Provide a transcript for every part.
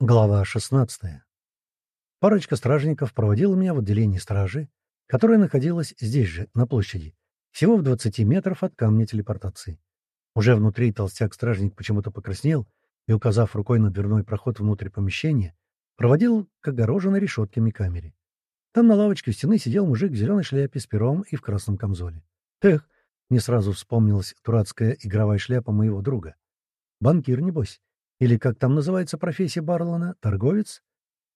Глава 16. Парочка стражников проводила меня в отделении стражи, которое находилось здесь же, на площади, всего в 20 метров от камня телепортации. Уже внутри толстяк-стражник почему-то покраснел и, указав рукой на дверной проход внутрь помещения, проводил к огороженной решетками камере. Там на лавочке у стены сидел мужик в зеленой шляпе с пером и в красном камзоле. Эх, мне сразу вспомнилась дурацкая игровая шляпа моего друга. Банкир, небось. Или как там называется профессия Барлона? Торговец?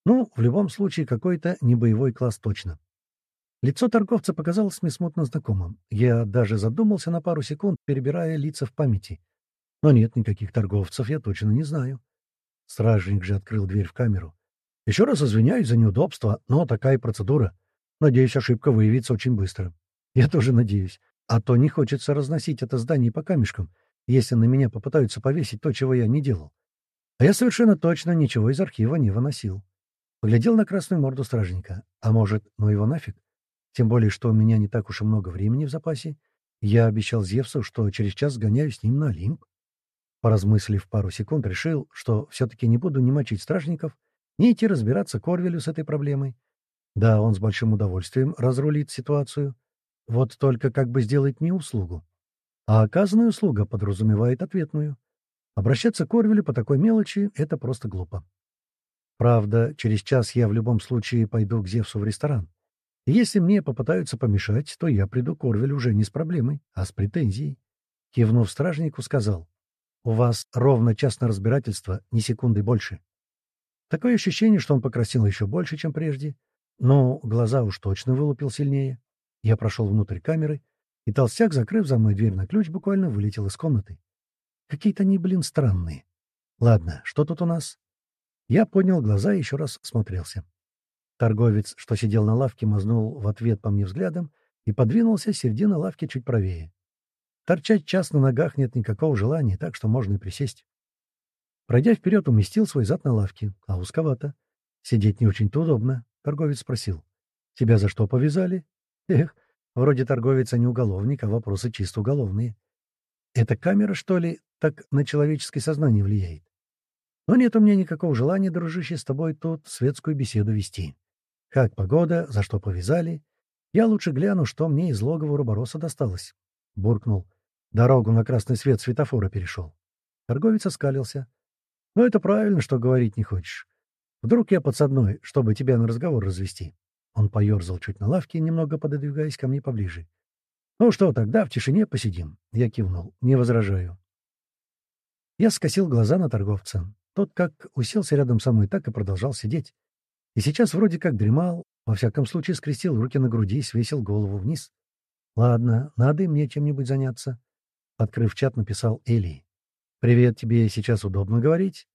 Ну, в любом случае, какой-то небоевой класс точно. Лицо торговца показалось мне смутно знакомым. Я даже задумался на пару секунд, перебирая лица в памяти. Но нет, никаких торговцев я точно не знаю. Стражник же открыл дверь в камеру. Еще раз извиняюсь за неудобство, но такая процедура. Надеюсь, ошибка выявится очень быстро. Я тоже надеюсь. А то не хочется разносить это здание по камешкам, если на меня попытаются повесить то, чего я не делал. А я совершенно точно ничего из архива не выносил. Поглядел на красную морду стражника. А может, ну его нафиг? Тем более, что у меня не так уж и много времени в запасе. Я обещал Зевсу, что через час сгоняю с ним на Олимп. Поразмыслив пару секунд, решил, что все-таки не буду ни мочить стражников, ни идти разбираться Корвелю с этой проблемой. Да, он с большим удовольствием разрулит ситуацию. Вот только как бы сделать мне услугу. А оказанная услуга подразумевает ответную. Обращаться к Орвелю по такой мелочи — это просто глупо. Правда, через час я в любом случае пойду к Зевсу в ресторан. И если мне попытаются помешать, то я приду к Орвелю уже не с проблемой, а с претензией. Кивнув стражнику, сказал, «У вас ровно час на разбирательство, ни секунды больше». Такое ощущение, что он покрасил еще больше, чем прежде, но глаза уж точно вылупил сильнее. Я прошел внутрь камеры, и толстяк, закрыв за мной дверь на ключ, буквально вылетел из комнаты. Какие-то они, блин, странные. Ладно, что тут у нас? Я поднял глаза и еще раз смотрелся. Торговец, что сидел на лавке, мазнул в ответ по мне взглядом и подвинулся с середины лавки чуть правее. Торчать час на ногах нет никакого желания, так что можно и присесть. Пройдя вперед, уместил свой зад на лавке, а узковато. Сидеть не очень-то удобно, — торговец спросил. — Тебя за что повязали? Эх, вроде торговец, а не уголовник, а вопросы чисто уголовные. Это камера, что ли, так на человеческое сознание влияет? Но нет у меня никакого желания, дружище, с тобой тут светскую беседу вести. Как погода, за что повязали? Я лучше гляну, что мне из логова Рубороса досталось. Буркнул. Дорогу на красный свет светофора перешел. Торговец оскалился. Ну, это правильно, что говорить не хочешь. Вдруг я подсадной, чтобы тебя на разговор развести. Он поерзал чуть на лавке, немного пододвигаясь ко мне поближе. «Ну что, тогда в тишине посидим?» Я кивнул. «Не возражаю». Я скосил глаза на торговца. Тот как уселся рядом со мной, так и продолжал сидеть. И сейчас вроде как дремал, во всяком случае скрестил руки на груди и свесил голову вниз. «Ладно, надо и мне чем-нибудь заняться». Открыв чат, написал Эли. «Привет, тебе сейчас удобно говорить?»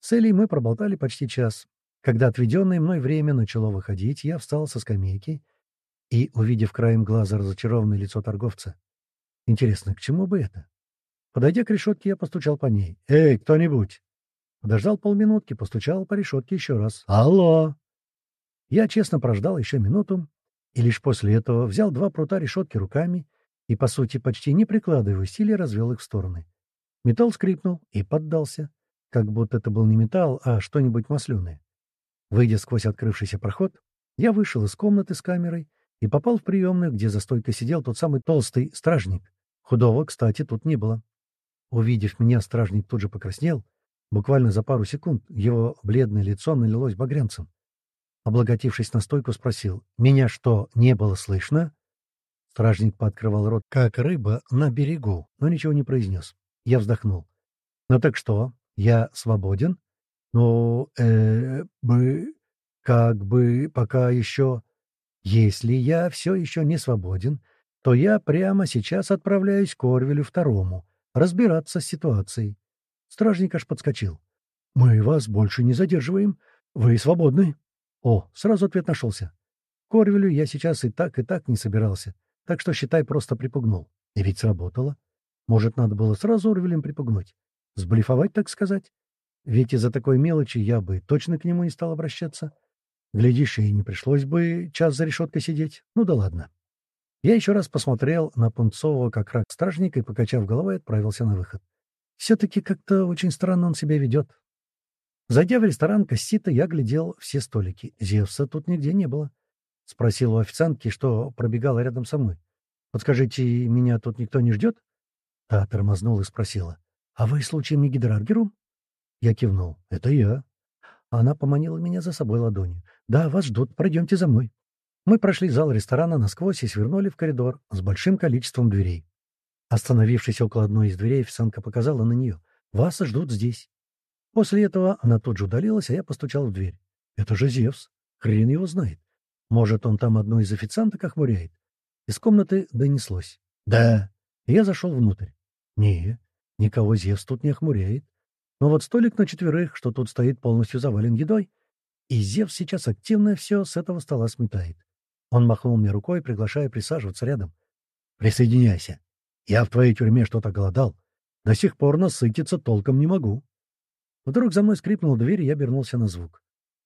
С Элей мы проболтали почти час. Когда отведенное мной время начало выходить, я встал со скамейки и, увидев краем глаза разочарованное лицо торговца, интересно, к чему бы это? Подойдя к решетке, я постучал по ней. «Эй, кто-нибудь!» Подождал полминутки, постучал по решетке еще раз. «Алло!» Я честно прождал еще минуту, и лишь после этого взял два прута решетки руками и, по сути, почти не прикладывая усилий, развел их в стороны. Металл скрипнул и поддался, как будто это был не металл, а что-нибудь масляное. Выйдя сквозь открывшийся проход, я вышел из комнаты с камерой и попал в приемную, где за стойкой сидел тот самый толстый стражник. Худого, кстати, тут не было. Увидев меня, стражник тут же покраснел. Буквально за пару секунд его бледное лицо налилось багрянцем. Облаготившись на стойку, спросил, «Меня что, не было слышно?» Стражник пооткрывал рот, как рыба на берегу, но ничего не произнес. Я вздохнул. «Ну так что, я свободен?» «Ну, э, бы, как бы, пока еще...» Если я все еще не свободен, то я прямо сейчас отправляюсь к Орвелю второму, разбираться с ситуацией. Стражник аж подскочил. — Мы вас больше не задерживаем. Вы свободны. О, сразу ответ нашелся. К Орвелю я сейчас и так, и так не собирался, так что, считай, просто припугнул. И ведь сработало. Может, надо было сразу Орвелем припугнуть? Сблифовать, так сказать? Ведь из-за такой мелочи я бы точно к нему не стал обращаться. Глядишь, и не пришлось бы час за решеткой сидеть. Ну да ладно. Я еще раз посмотрел на пунцового как рак стражника и, покачав головой, отправился на выход. Все-таки как-то очень странно он себя ведет. Зайдя в ресторан Кассита, я глядел все столики. Зевса тут нигде не было. Спросил у официантки, что пробегала рядом со мной. «Подскажите, меня тут никто не ждет?» Та тормознула и спросила. «А вы, случаем, не гидраргеру?» Я кивнул. «Это я». Она поманила меня за собой ладонью. «Да, вас ждут. Пройдемте за мной». Мы прошли зал ресторана насквозь и свернули в коридор с большим количеством дверей. Остановившись около одной из дверей, официантка показала на нее. «Вас ждут здесь». После этого она тут же удалилась, а я постучал в дверь. «Это же Зевс. Хрен его знает. Может, он там одну из официанток охмуряет?» Из комнаты донеслось. «Да». Я зашел внутрь. «Не, никого Зевс тут не охмуряет. Но вот столик на четверых, что тут стоит, полностью завален едой. И Зевс сейчас активно все с этого стола сметает. Он махнул мне рукой, приглашая присаживаться рядом. «Присоединяйся. Я в твоей тюрьме что-то голодал. До сих пор насытиться толком не могу». Вдруг за мной скрипнула дверь, и я обернулся на звук.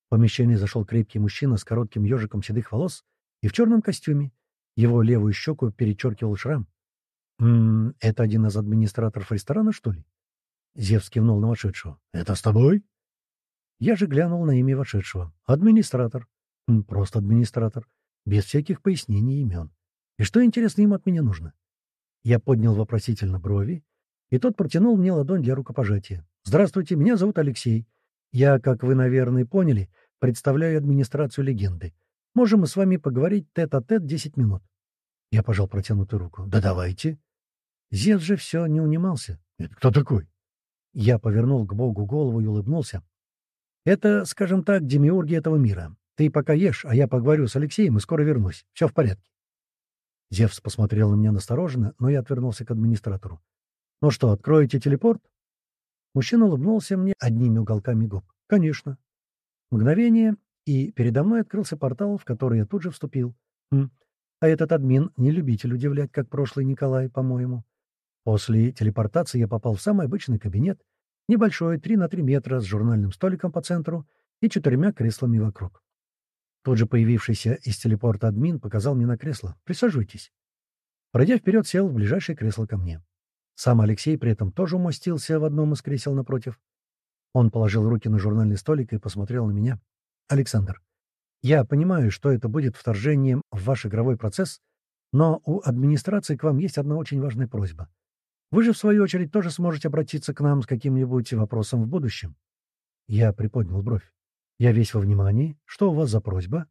В помещение зашел крепкий мужчина с коротким ежиком седых волос и в черном костюме. Его левую щеку перечеркивал шрам. «М -м, это один из администраторов ресторана, что ли?» Зевс кивнул на вошедшего. «Это с тобой?» Я же глянул на имя вошедшего. «Администратор». «Просто администратор. Без всяких пояснений и имен. И что, интересно, им от меня нужно?» Я поднял вопросительно брови, и тот протянул мне ладонь для рукопожатия. «Здравствуйте, меня зовут Алексей. Я, как вы, наверное, поняли, представляю администрацию легенды. Можем мы с вами поговорить тет-а-тет десять минут?» Я пожал протянутую руку. «Да давайте». Зевс же все не унимался. «Это кто такой?» Я повернул к Богу голову и улыбнулся. «Это, скажем так, демиурги этого мира. Ты пока ешь, а я поговорю с Алексеем и скоро вернусь. Все в порядке». Зевс посмотрел на меня настороженно, но я отвернулся к администратору. «Ну что, откроете телепорт?» Мужчина улыбнулся мне одними уголками губ. «Конечно». Мгновение, и передо мной открылся портал, в который я тут же вступил. Хм. А этот админ не любитель удивлять, как прошлый Николай, по-моему. После телепортации я попал в самый обычный кабинет, небольшой, 3 на 3 метра, с журнальным столиком по центру и четырьмя креслами вокруг. Тут же появившийся из телепорта админ показал мне на кресло. «Присаживайтесь». Пройдя вперед, сел в ближайшее кресло ко мне. Сам Алексей при этом тоже умостился в одном из кресел напротив. Он положил руки на журнальный столик и посмотрел на меня. «Александр, я понимаю, что это будет вторжением в ваш игровой процесс, но у администрации к вам есть одна очень важная просьба. Вы же, в свою очередь, тоже сможете обратиться к нам с каким-нибудь вопросом в будущем. Я приподнял бровь. Я весь во внимании. Что у вас за просьба?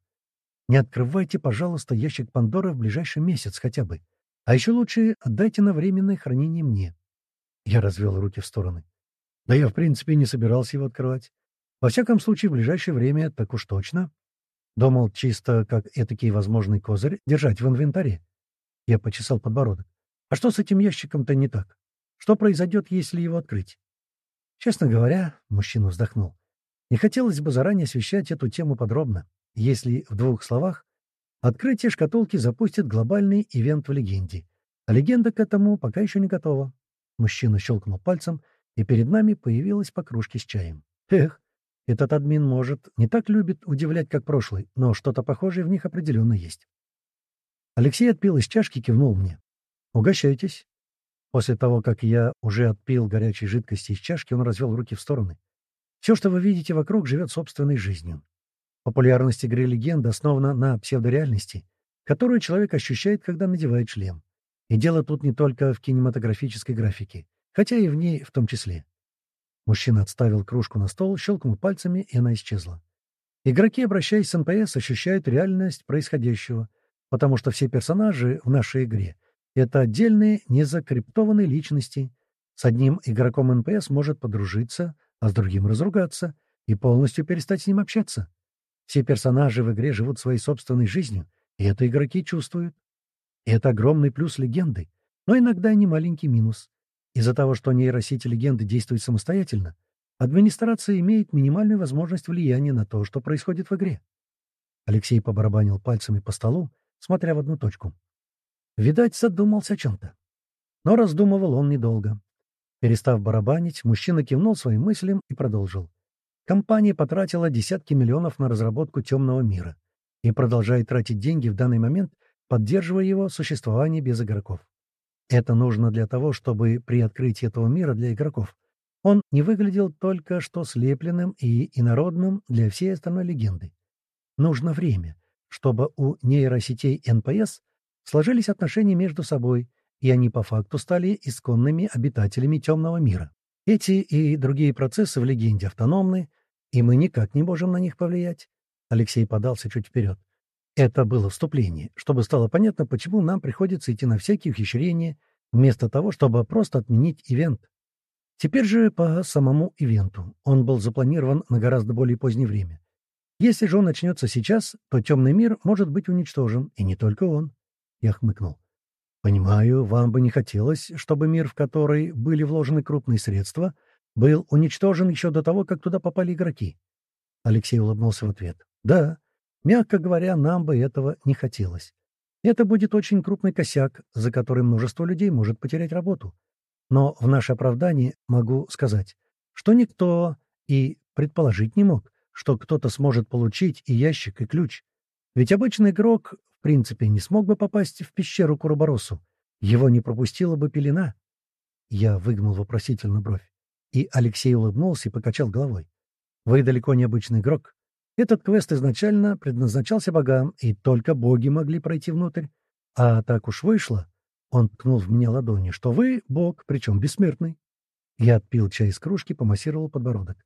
Не открывайте, пожалуйста, ящик Пандоры в ближайший месяц хотя бы. А еще лучше отдайте на временное хранение мне. Я развел руки в стороны. Да я, в принципе, не собирался его открывать. Во всяком случае, в ближайшее время так уж точно. Думал, чисто как этакий возможный козырь держать в инвентаре. Я почесал подбородок. А что с этим ящиком-то не так? Что произойдет, если его открыть? Честно говоря, мужчина вздохнул. Не хотелось бы заранее освещать эту тему подробно. Если в двух словах, открытие шкатулки запустит глобальный ивент в легенде. А легенда к этому пока еще не готова. Мужчина щелкнул пальцем, и перед нами появилась по кружке с чаем. Эх, этот админ, может, не так любит удивлять, как прошлый, но что-то похожее в них определенно есть. Алексей отпил из чашки кивнул мне. «Угощайтесь». После того, как я уже отпил горячей жидкости из чашки, он развел руки в стороны. «Все, что вы видите вокруг, живет собственной жизнью. Популярность игры «Легенда» основана на псевдореальности, которую человек ощущает, когда надевает шлем. И дело тут не только в кинематографической графике, хотя и в ней в том числе. Мужчина отставил кружку на стол, щелкнул пальцами, и она исчезла. Игроки, обращаясь с НПС, ощущают реальность происходящего, потому что все персонажи в нашей игре — это отдельные незаскриптованные личности. С одним игроком НПС может подружиться, а с другим разругаться и полностью перестать с ним общаться. Все персонажи в игре живут своей собственной жизнью, и это игроки чувствуют. И это огромный плюс легенды, но иногда и не маленький минус. Из-за того, что нейросети легенды действуют самостоятельно, администрация имеет минимальную возможность влияния на то, что происходит в игре. Алексей побарабанил пальцами по столу, смотря в одну точку. Видать, задумался о чем-то. Но раздумывал он недолго. Перестав барабанить, мужчина кивнул своим мыслям и продолжил. Компания потратила десятки миллионов на разработку темного мира и продолжает тратить деньги в данный момент, поддерживая его существование без игроков. Это нужно для того, чтобы при открытии этого мира для игроков Он не выглядел только что слепленным и инородным для всей остальной легенды. Нужно время, чтобы у нейросетей НПС сложились отношения между собой, и они по факту стали исконными обитателями темного мира. Эти и другие процессы в легенде автономны, и мы никак не можем на них повлиять. Алексей подался чуть вперед. Это было вступление, чтобы стало понятно, почему нам приходится идти на всякие ухищрения, вместо того, чтобы просто отменить ивент. Теперь же по самому ивенту. Он был запланирован на гораздо более позднее время. Если же он начнется сейчас, то темный мир может быть уничтожен, и не только он. Я хмыкнул. Понимаю, вам бы не хотелось, чтобы мир, в который были вложены крупные средства, был уничтожен еще до того, как туда попали игроки. Алексей улыбнулся в ответ. Да, мягко говоря, нам бы этого не хотелось. Это будет очень крупный косяк, за который множество людей может потерять работу. Но в наше оправдание могу сказать, что никто и предположить не мог, что кто-то сможет получить и ящик, и ключ. Ведь обычный игрок, принципе, не смог бы попасть в пещеру Кураборосу. Его не пропустила бы пелена. Я выгнул вопросительно бровь. И Алексей улыбнулся и покачал головой. «Вы далеко не обычный игрок. Этот квест изначально предназначался богам, и только боги могли пройти внутрь. А так уж вышло, он ткнул в меня ладони, что вы — бог, причем бессмертный. Я отпил чай из кружки, помассировал подбородок.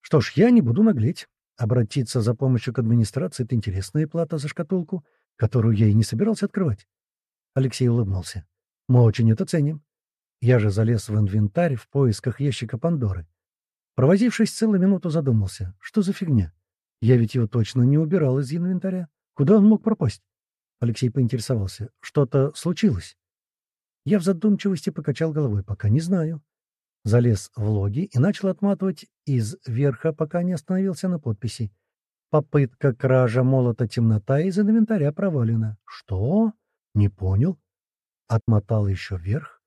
Что ж, я не буду наглеть. Обратиться за помощью к администрации — это интересная плата за шкатулку, которую я и не собирался открывать. Алексей улыбнулся. Мы очень это ценим. Я же залез в инвентарь в поисках ящика Пандоры. Провозившись целую минуту, задумался. Что за фигня? Я ведь его точно не убирал из инвентаря. Куда он мог пропасть? Алексей поинтересовался. Что-то случилось? Я в задумчивости покачал головой, пока не знаю. Залез в логи и начал отматывать из верха, пока не остановился на подписи. Попытка кража молота темнота из инвентаря провалена. Что? Не понял. Отмотал еще вверх.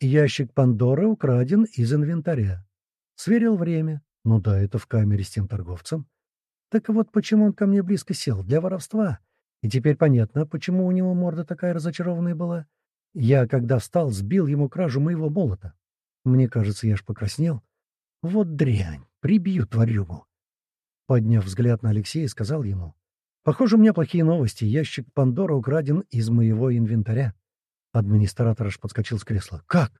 Ящик Пандоры украден из инвентаря. Сверил время. Ну да, это в камере с тем торговцем. Так вот почему он ко мне близко сел. Для воровства. И теперь понятно, почему у него морда такая разочарованная была. Я, когда встал, сбил ему кражу моего молота. Мне кажется, я ж покраснел. Вот дрянь, прибью тварюгу. Подняв взгляд на Алексея, сказал ему. Похоже, у меня плохие новости. Ящик Пандора украден из моего инвентаря. Администратор аж подскочил с кресла. Как?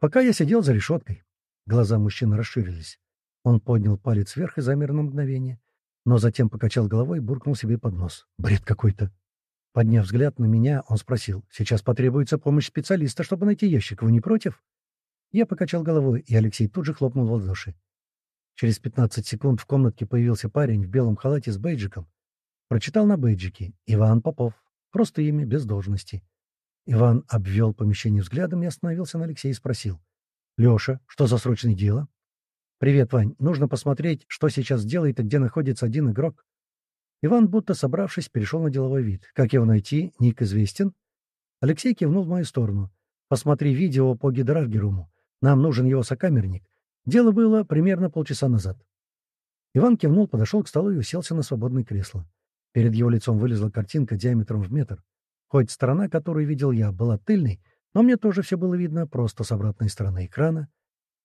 Пока я сидел за решеткой. Глаза мужчины расширились. Он поднял палец вверх и замер на мгновение, но затем покачал головой и буркнул себе под нос. Бред какой-то. Подняв взгляд на меня, он спросил, «Сейчас потребуется помощь специалиста, чтобы найти ящик. Вы не против?» Я покачал головой, и Алексей тут же хлопнул в ладоши. Через 15 секунд в комнатке появился парень в белом халате с бейджиком. Прочитал на бейджике «Иван Попов». Просто имя, без должности. Иван обвел помещение взглядом и остановился на Алексее и спросил. «Леша, что за срочное дело?» «Привет, Вань. Нужно посмотреть, что сейчас делает и где находится один игрок. Иван, будто собравшись, перешел на деловой вид. «Как его найти? Ник известен?» Алексей кивнул в мою сторону. «Посмотри видео по Гидраргеруму. Нам нужен его сокамерник. Дело было примерно полчаса назад». Иван кивнул, подошел к столу и уселся на свободное кресло. Перед его лицом вылезла картинка диаметром в метр. Хоть сторона, которую видел я, была тыльной, но мне тоже все было видно просто с обратной стороны экрана.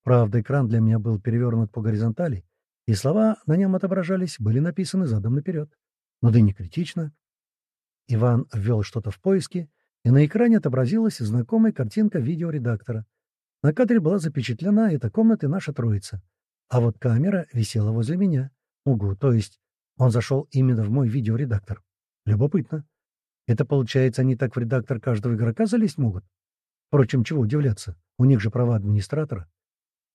Правда, экран для меня был перевернут по горизонтали, и слова на нем отображались, были написаны задом наперед. Но да и не критично. Иван ввел что-то в поиске, и на экране отобразилась знакомая картинка видеоредактора. На кадре была запечатлена эта комната и наша троица. А вот камера висела возле меня. Угу, то есть он зашел именно в мой видеоредактор. Любопытно. Это получается, они так в редактор каждого игрока залезть могут? Впрочем, чего удивляться, у них же права администратора.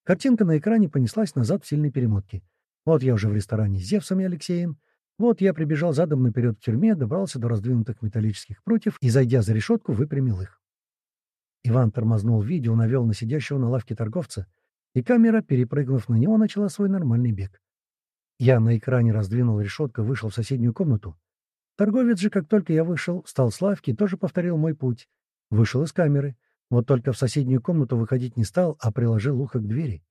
Картинка на экране понеслась назад в сильной перемотке. Вот я уже в ресторане с Зевсом и Алексеем, вот я прибежал задом наперед к тюрьме, добрался до раздвинутых металлических прутьев и, зайдя за решетку, выпрямил их. Иван тормознул видео, навел на сидящего на лавке торговца, и камера, перепрыгнув на него, начала свой нормальный бег. Я на экране раздвинул решетку, вышел в соседнюю комнату. Торговец же, как только я вышел, встал с лавки тоже повторил мой путь. Вышел из камеры. Вот только в соседнюю комнату выходить не стал, а приложил ухо к двери.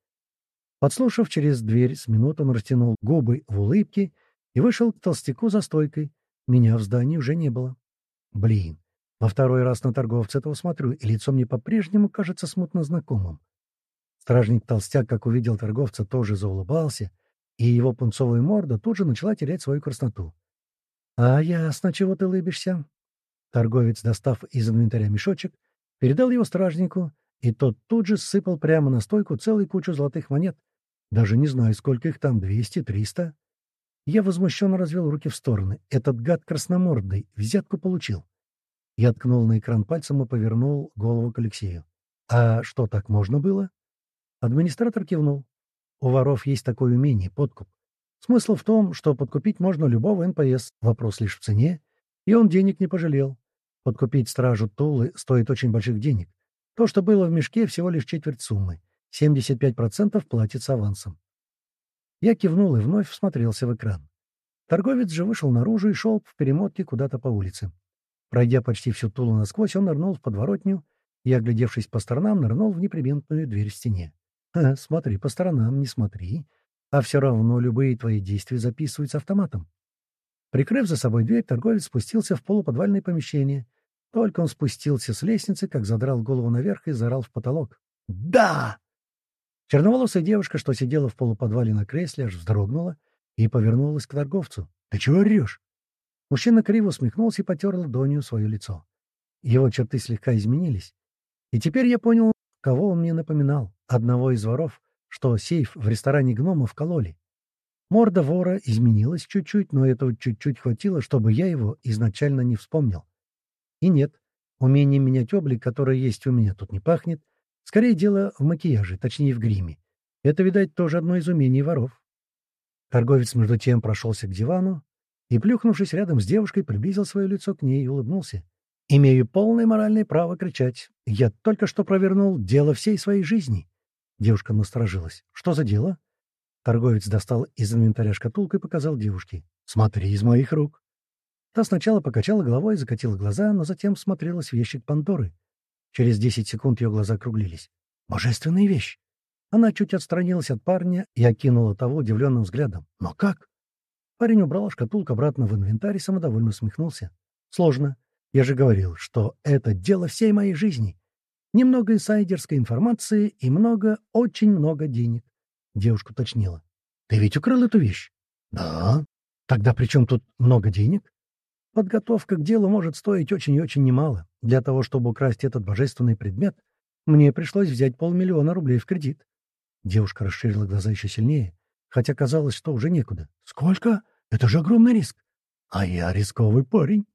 Подслушав через дверь, с минуту он растянул губы в улыбке и вышел к толстяку за стойкой. Меня в здании уже не было. Блин, во второй раз на торговца этого смотрю, и лицо мне по-прежнему кажется смутно знакомым. Стражник-толстяк, как увидел торговца, тоже заулыбался, и его пунцовая морда тут же начала терять свою красноту. «А ясно, чего ты улыбишься?» Торговец, достав из инвентаря мешочек, передал его стражнику, и тот тут же сыпал прямо на стойку целую кучу золотых монет. Даже не знаю, сколько их там, двести, триста. Я возмущенно развел руки в стороны. Этот гад красномордный взятку получил. Я ткнул на экран пальцем и повернул голову к Алексею. «А что, так можно было?» Администратор кивнул. «У воров есть такое умение — подкуп. Смысл в том, что подкупить можно любого НПС, вопрос лишь в цене, и он денег не пожалел. Подкупить стражу Тулы стоит очень больших денег. То, что было в мешке, всего лишь четверть суммы. 75% платится авансом. Я кивнул и вновь всмотрелся в экран. Торговец же вышел наружу и шел в перемотке куда-то по улице. Пройдя почти всю Тулу насквозь, он нырнул в подворотню и, оглядевшись по сторонам, нырнул в неприметную дверь в стене. «Ха, смотри по сторонам, не смотри. А все равно любые твои действия записываются автоматом. Прикрыв за собой дверь, торговец спустился в полуподвальное помещение. Только он спустился с лестницы, как задрал голову наверх и заорал в потолок. «Да!» Черноволосая девушка, что сидела в полуподвале на кресле, аж вздрогнула и повернулась к торговцу. «Ты чего орешь?» Мужчина криво усмехнулся и потер ладонью свое лицо. Его черты слегка изменились. И теперь я понял, кого он мне напоминал. Одного из воров, что сейф в ресторане гномов кололи. Морда вора изменилась чуть-чуть, но этого чуть-чуть хватило, чтобы я его изначально не вспомнил. И нет, умение менять облик, которое есть у меня, тут не пахнет. Скорее дело в макияже, точнее в гриме. Это, видать, тоже одно из умений воров. Торговец, между тем, прошелся к дивану и, плюхнувшись рядом с девушкой, приблизил свое лицо к ней и улыбнулся. «Имею полное моральное право кричать. Я только что провернул дело всей своей жизни». Девушка насторожилась. «Что за дело?» Торговец достал из инвентаря шкатулку и показал девушке. «Смотри из моих рук». Та сначала покачала головой и закатила глаза, но затем смотрелась в ящик Пандоры. Через десять секунд ее глаза округлились. «Божественная вещь!» Она чуть отстранилась от парня и окинула того удивленным взглядом. «Но как?» Парень убрал шкатулку обратно в инвентарь и самодовольно усмехнулся. «Сложно. Я же говорил, что это дело всей моей жизни. Немного инсайдерской информации и много, очень много денег. Девушка уточнила. «Ты ведь украл эту вещь?» «Да». «Тогда при чем тут много денег?» «Подготовка к делу может стоить очень и очень немало. Для того, чтобы украсть этот божественный предмет, мне пришлось взять полмиллиона рублей в кредит». Девушка расширила глаза еще сильнее, хотя казалось, что уже некуда. «Сколько? Это же огромный риск!» «А я рисковый парень!»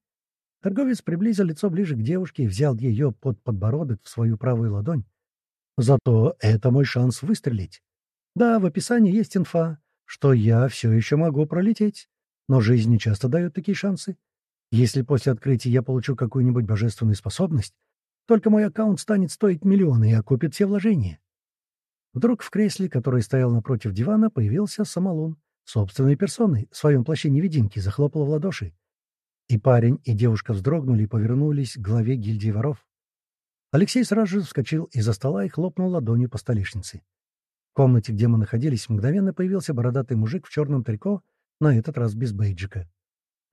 Торговец приблизил лицо ближе к девушке и взял ее под подбородок в свою правую ладонь. «Зато это мой шанс выстрелить. Да, в описании есть инфа, что я все еще могу пролететь, но жизнь не часто дает такие шансы. Если после открытия я получу какую-нибудь божественную способность, только мой аккаунт станет стоить миллионы и окупит все вложения. Вдруг в кресле, которое стоял напротив дивана, появился Самолун, собственной персоной, в своем плаще невидимки, захлопал в ладоши. И парень, и девушка вздрогнули и повернулись к главе гильдии воров. Алексей сразу же вскочил из-за стола и хлопнул ладонью по столешнице. В комнате, где мы находились, мгновенно появился бородатый мужик в черном трико, на этот раз без бейджика.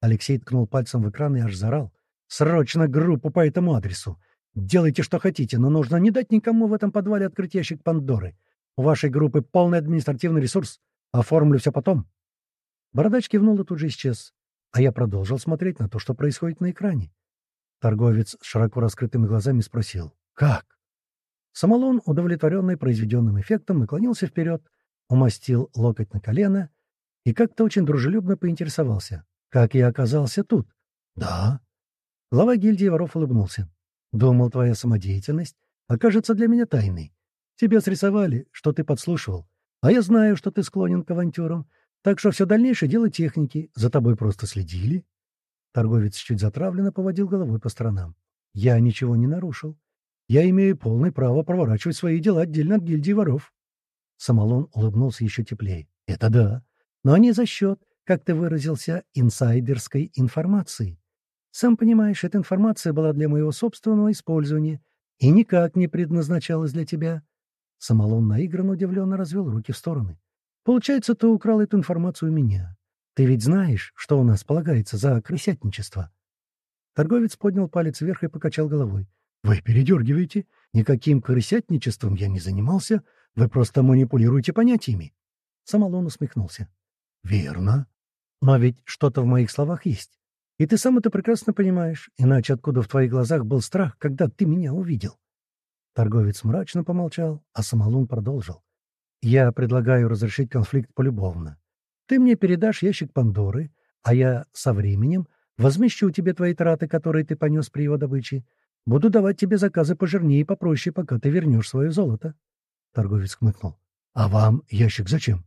Алексей ткнул пальцем в экран и аж заорал. «Срочно группу по этому адресу! Делайте, что хотите, но нужно не дать никому в этом подвале открыть ящик Пандоры. У вашей группы полный административный ресурс. Оформлю все потом». Бородач кивнул и тут же исчез, а я продолжил смотреть на то, что происходит на экране. Торговец с широко раскрытыми глазами спросил «Как?». Самолон, удовлетворенный произведенным эффектом, наклонился вперед, умастил локоть на колено и как-то очень дружелюбно поинтересовался. «Как я оказался тут?» «Да». Глава гильдии воров улыбнулся. «Думал, твоя самодеятельность окажется для меня тайной. Тебя срисовали, что ты подслушивал, а я знаю, что ты склонен к авантюрам, так что все дальнейшее дело техники. За тобой просто следили». Торговец чуть затравленно поводил головой по сторонам. «Я ничего не нарушил я имею полное право проворачивать свои дела отдельно от гильдии воров. Самолон улыбнулся еще теплее. Это да. Но не за счет, как ты выразился, инсайдерской информации. Сам понимаешь, эта информация была для моего собственного использования и никак не предназначалась для тебя. Самолон наигранно удивленно развел руки в стороны. Получается, ты украл эту информацию у меня. Ты ведь знаешь, что у нас полагается за крысятничество. Торговец поднял палец вверх и покачал головой. «Вы передергиваете. Никаким крысятничеством я не занимался. Вы просто манипулируете понятиями. Самолон усмехнулся. Верно. Но ведь что-то в моих словах есть. И ты сам это прекрасно понимаешь, иначе откуда в твоих глазах был страх, когда ты меня увидел? Торговец мрачно помолчал, а Самолун продолжил. Я предлагаю разрешить конфликт полюбовно. Ты мне передашь ящик Пандоры, а я со временем возмещу тебе твои траты, которые ты понес при его добыче. Буду давать тебе заказы пожирнее и попроще, пока ты вернешь свое золото. Торговец хмыкнул. А вам ящик зачем?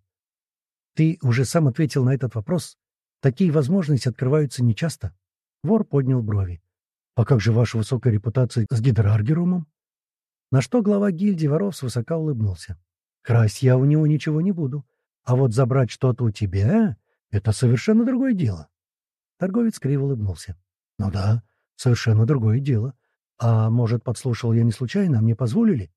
Ты уже сам ответил на этот вопрос. Такие возможности открываются нечасто. Вор поднял брови. А как же ваша высокая репутация с гидраргерумом? На что глава гильдии воров свысока улыбнулся. Красть я у него ничего не буду. А вот забрать что-то у тебя — это совершенно другое дело. Торговец криво улыбнулся. Ну да, совершенно другое дело. А может, подслушал я не случайно, а мне позволили?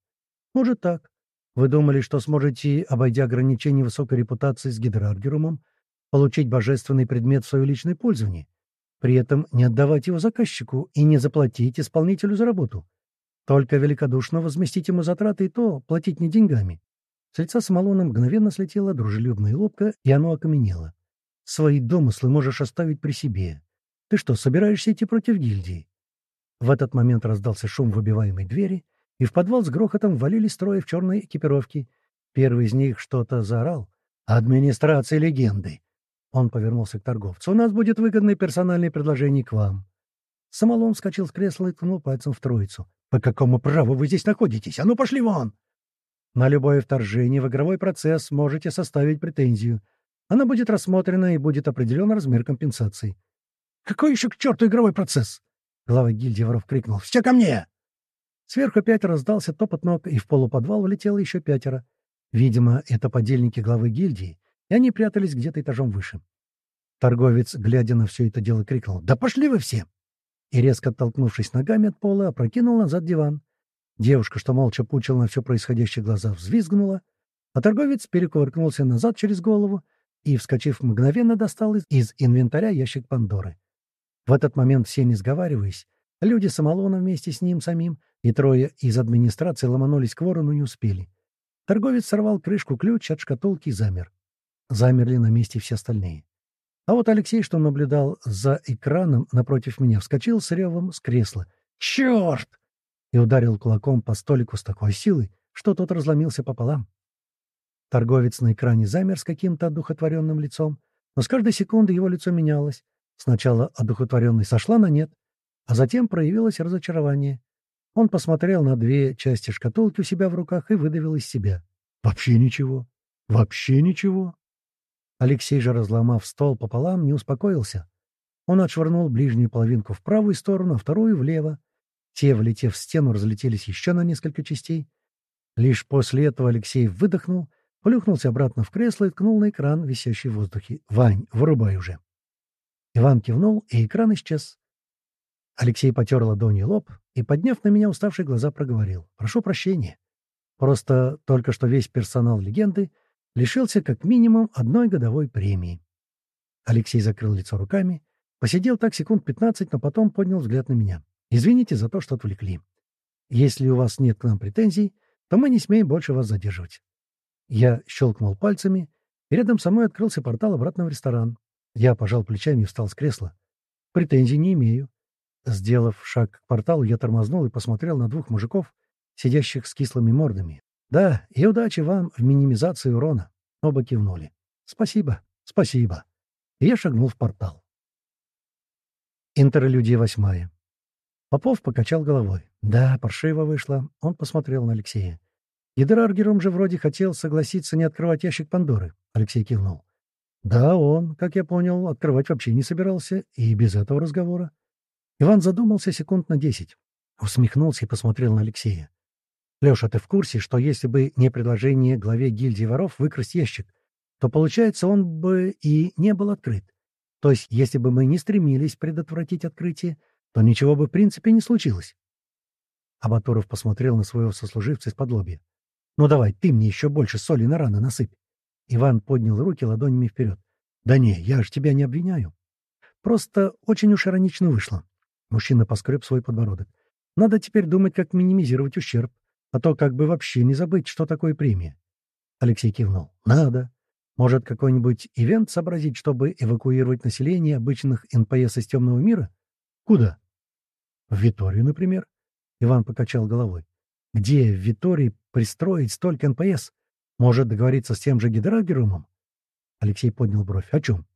Может так. Вы думали, что сможете, обойдя ограничения высокой репутации с гидраргерумом, получить божественный предмет в свое личное пользование, при этом не отдавать его заказчику и не заплатить исполнителю за работу. Только великодушно возместить ему затраты и то платить не деньгами. С лица Самолона мгновенно слетела дружелюбная улыбка, и оно окаменело. «Свои домыслы можешь оставить при себе. Ты что, собираешься идти против гильдии?» В этот момент раздался шум выбиваемой двери, и в подвал с грохотом ввалились трое в черной экипировке. Первый из них что-то заорал. «Администрация легенды!» Он повернулся к торговцу. «У нас будет выгодное персональное предложение к вам». Самолон вскочил с кресла и ткнул пальцем в троицу. «По какому праву вы здесь находитесь? А ну, пошли вон!» На любое вторжение в игровой процесс можете составить претензию. Она будет рассмотрена и будет определен размер компенсации. «Какой еще к черту игровой процесс?» Глава гильдии воров крикнул. «Все ко мне!» Сверху пять раздался топот ног, и в полуподвал влетело еще пятеро. Видимо, это подельники главы гильдии, и они прятались где-то этажом выше. Торговец, глядя на все это дело, крикнул. «Да пошли вы все!» И, резко оттолкнувшись ногами от пола, опрокинул назад диван. Девушка, что молча пучила на все происходящее глаза, взвизгнула, а торговец перекувыркнулся назад через голову и, вскочив мгновенно, достал из, из инвентаря ящик Пандоры. В этот момент все, не сговариваясь, люди Самолона вместе с ним самим и трое из администрации ломанулись к вору, но не успели. Торговец сорвал крышку ключ от шкатулки и замер. Замерли на месте все остальные. А вот Алексей, что наблюдал за экраном напротив меня, вскочил с ревом с кресла. «Черт!» и ударил кулаком по столику с такой силой, что тот разломился пополам. Торговец на экране замер с каким-то одухотворенным лицом, но с каждой секунды его лицо менялось. Сначала одухотворенный сошла на нет, а затем проявилось разочарование. Он посмотрел на две части шкатулки у себя в руках и выдавил из себя. «Вообще ничего. Вообще ничего». Алексей же, разломав стол пополам, не успокоился. Он отшвырнул ближнюю половинку в правую сторону, а вторую — влево, те, влетев в стену, разлетелись еще на несколько частей. Лишь после этого Алексей выдохнул, плюхнулся обратно в кресло и ткнул на экран, висящий в воздухе. «Вань, вырубай уже!» Иван кивнул, и экран исчез. Алексей потер ладонью лоб и, подняв на меня уставшие глаза, проговорил. «Прошу прощения. Просто только что весь персонал легенды лишился как минимум одной годовой премии». Алексей закрыл лицо руками, посидел так секунд пятнадцать, но потом поднял взгляд на меня. Извините за то, что отвлекли. Если у вас нет к нам претензий, то мы не смеем больше вас задерживать. Я щелкнул пальцами, и рядом со мной открылся портал обратно в ресторан. Я пожал плечами и встал с кресла. Претензий не имею. Сделав шаг к порталу, я тормознул и посмотрел на двух мужиков, сидящих с кислыми мордами. Да, и удачи вам в минимизации урона. Оба кивнули. Спасибо, спасибо. И я шагнул в портал. Интерлюдия восьмая. Попов покачал головой. Да, паршиво вышло. Он посмотрел на Алексея. Гидраргером же вроде хотел согласиться не открывать ящик Пандоры. Алексей кивнул. Да, он, как я понял, открывать вообще не собирался, и без этого разговора. Иван задумался секунд на десять. Усмехнулся и посмотрел на Алексея. «Леша, ты в курсе, что если бы не предложение главе гильдии воров выкрасть ящик, то, получается, он бы и не был открыт? То есть, если бы мы не стремились предотвратить открытие, то ничего бы в принципе не случилось. Абатуров посмотрел на своего сослуживца из-под. «Ну давай, ты мне еще больше соли на раны насыпь». Иван поднял руки ладонями вперед. «Да не, я ж тебя не обвиняю. Просто очень уж иронично вышло». Мужчина поскреб свой подбородок. «Надо теперь думать, как минимизировать ущерб. А то как бы вообще не забыть, что такое премия. Алексей кивнул. Надо. Может, какой-нибудь ивент сообразить, чтобы эвакуировать население обычных НПС из темного мира? Куда? В Виторию, например. Иван покачал головой. Где в Витории пристроить столько НПС? Может, договориться с тем же Гидраргерумом? Алексей поднял бровь. О чем?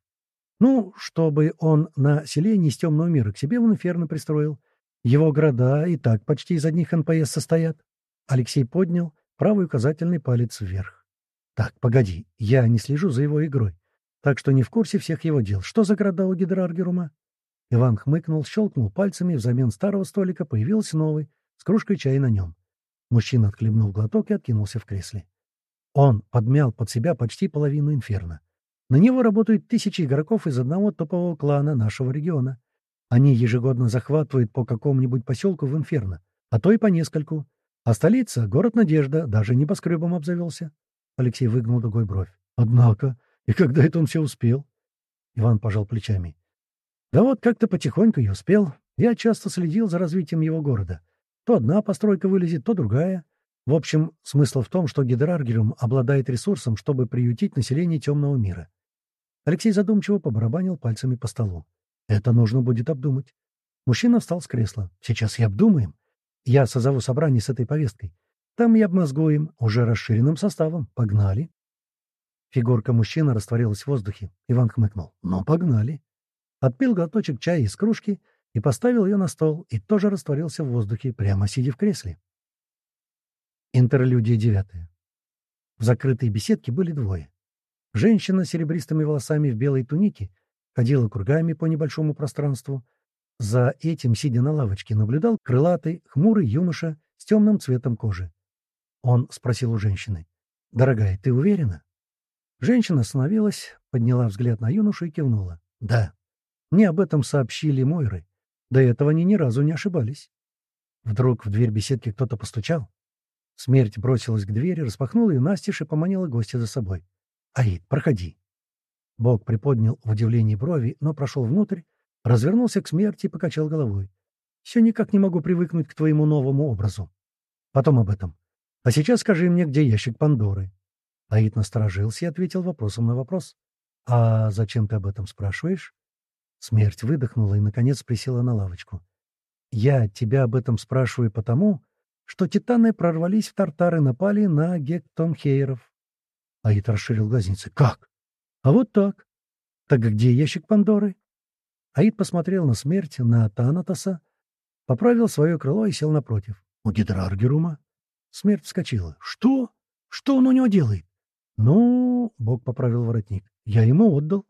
Ну, чтобы он население из темного мира к себе в инферно пристроил. Его города и так почти из одних НПС состоят. Алексей поднял правый указательный палец вверх. Так, погоди, я не слежу за его игрой, так что не в курсе всех его дел. Что за города у Гидраргерума? Иван хмыкнул, щелкнул пальцами, взамен старого столика появился новый, с кружкой чая на нем. Мужчина отхлебнул глоток и откинулся в кресле. Он подмял под себя почти половину инферно. На него работают тысячи игроков из одного топового клана нашего региона. Они ежегодно захватывают по какому-нибудь поселку в Инферно, а то и по нескольку. А столица — город Надежда, даже небоскребом обзавелся. Алексей выгнул другой бровь. Однако, и когда это он все успел? Иван пожал плечами. Да вот как-то потихоньку и успел. Я часто следил за развитием его города. То одна постройка вылезет, то другая. В общем, смысл в том, что Гидраргерум обладает ресурсом, чтобы приютить население темного мира. Алексей задумчиво побарабанил пальцами по столу. Это нужно будет обдумать. Мужчина встал с кресла. Сейчас и обдумаем. Я созову собрание с этой повесткой. Там и обмозгуем, уже расширенным составом. Погнали. Фигурка мужчины растворилась в воздухе. Иван хмыкнул. Ну, погнали. Отпил глоточек чая из кружки и поставил ее на стол, и тоже растворился в воздухе, прямо сидя в кресле. Интерлюдия девятая. В закрытой беседке были двое. Женщина с серебристыми волосами в белой тунике ходила кругами по небольшому пространству. За этим, сидя на лавочке, наблюдал крылатый, хмурый юноша с темным цветом кожи. Он спросил у женщины. «Дорогая, ты уверена?» Женщина остановилась, подняла взгляд на юношу и кивнула. «Да. Мне об этом сообщили Мойры. До этого они ни разу не ошибались». Вдруг в дверь беседки кто-то постучал. Смерть бросилась к двери, распахнула ее настежь и поманила гостя за собой. «Аид, проходи». Бог приподнял в удивлении брови, но прошел внутрь, развернулся к смерти и покачал головой. «Все никак не могу привыкнуть к твоему новому образу. Потом об этом. А сейчас скажи мне, где ящик Пандоры?» Аид насторожился и ответил вопросом на вопрос. «А зачем ты об этом спрашиваешь?» Смерть выдохнула и, наконец, присела на лавочку. «Я тебя об этом спрашиваю потому, что титаны прорвались в Тартары и напали на гектонхейров. Аид расширил глазницы. «Как?» «А вот так. Так где ящик Пандоры?» Аид посмотрел на смерть, на Танатоса, поправил свое крыло и сел напротив. «У Гидраргерума?» Смерть вскочила. «Что? Что он у него делает?» «Ну...» — Бог поправил воротник. «Я ему отдал».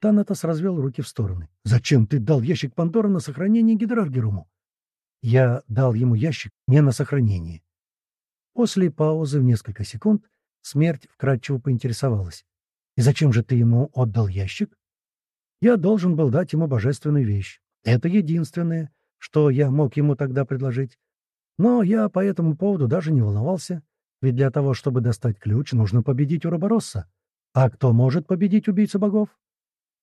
Танатос развел руки в стороны. «Зачем ты дал ящик Пандоры на сохранение Гидраргеруму?» Я дал ему ящик не на сохранение. После паузы в несколько секунд смерть вкратчиво поинтересовалась. «И зачем же ты ему отдал ящик?» «Я должен был дать ему божественную вещь. Это единственное, что я мог ему тогда предложить. Но я по этому поводу даже не волновался, ведь для того, чтобы достать ключ, нужно победить Уроборосса. А кто может победить убийцу богов?»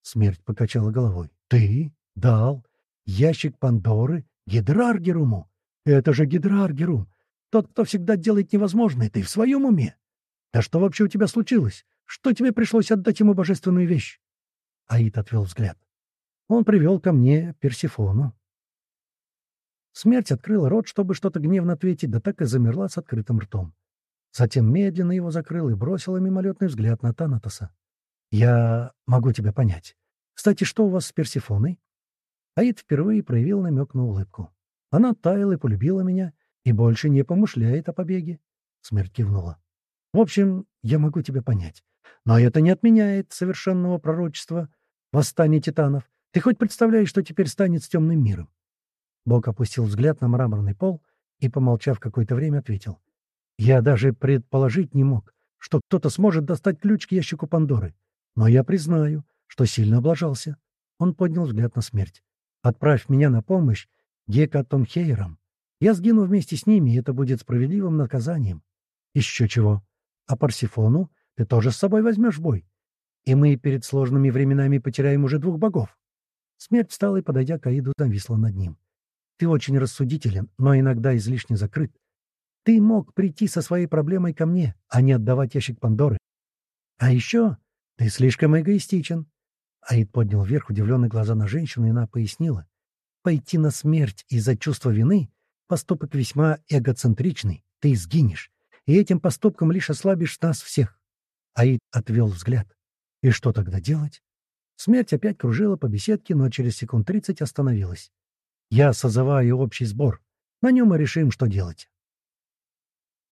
Смерть покачала головой. «Ты дал ящик Пандоры Гидраргеруму? Это же Гидраргерум. Тот, кто всегда делает невозможное. Ты в своем уме? Да что вообще у тебя случилось? Что тебе пришлось отдать ему божественную вещь? Аид отвел взгляд. Он привел ко мне Персифону. Смерть открыла рот, чтобы что-то гневно ответить, да так и замерла с открытым ртом. Затем медленно его закрыл и бросила мимолетный взгляд на Танатоса. «Я могу тебя понять. Кстати, что у вас с Персифоной?» Аид впервые проявил намек на улыбку. Она таяла и полюбила меня, и больше не помышляет о побеге. Смерть кивнула. В общем, я могу тебя понять. Но это не отменяет совершенного пророчества восстания титанов. Ты хоть представляешь, что теперь станет с темным миром? Бог опустил взгляд на мраморный пол и, помолчав какое-то время, ответил. Я даже предположить не мог, что кто-то сможет достать ключ к ящику Пандоры. Но я признаю, что сильно облажался. Он поднял взгляд на смерть. Отправь меня на помощь Гекатонхейрам. Я сгину вместе с ними, и это будет справедливым наказанием. Еще чего. А Парсифону ты тоже с собой возьмешь бой. И мы перед сложными временами потеряем уже двух богов. Смерть встала и, подойдя к Аиду, нависла над ним. Ты очень рассудителен, но иногда излишне закрыт. Ты мог прийти со своей проблемой ко мне, а не отдавать ящик Пандоры. А еще ты слишком эгоистичен. Аид поднял вверх удивленные глаза на женщину, и она пояснила. Пойти на смерть из-за чувства вины — поступок весьма эгоцентричный. Ты сгинешь, и этим поступком лишь ослабишь нас всех. Аид отвел взгляд. И что тогда делать? Смерть опять кружила по беседке, но через секунд тридцать остановилась. Я созываю общий сбор. На нем мы решим, что делать.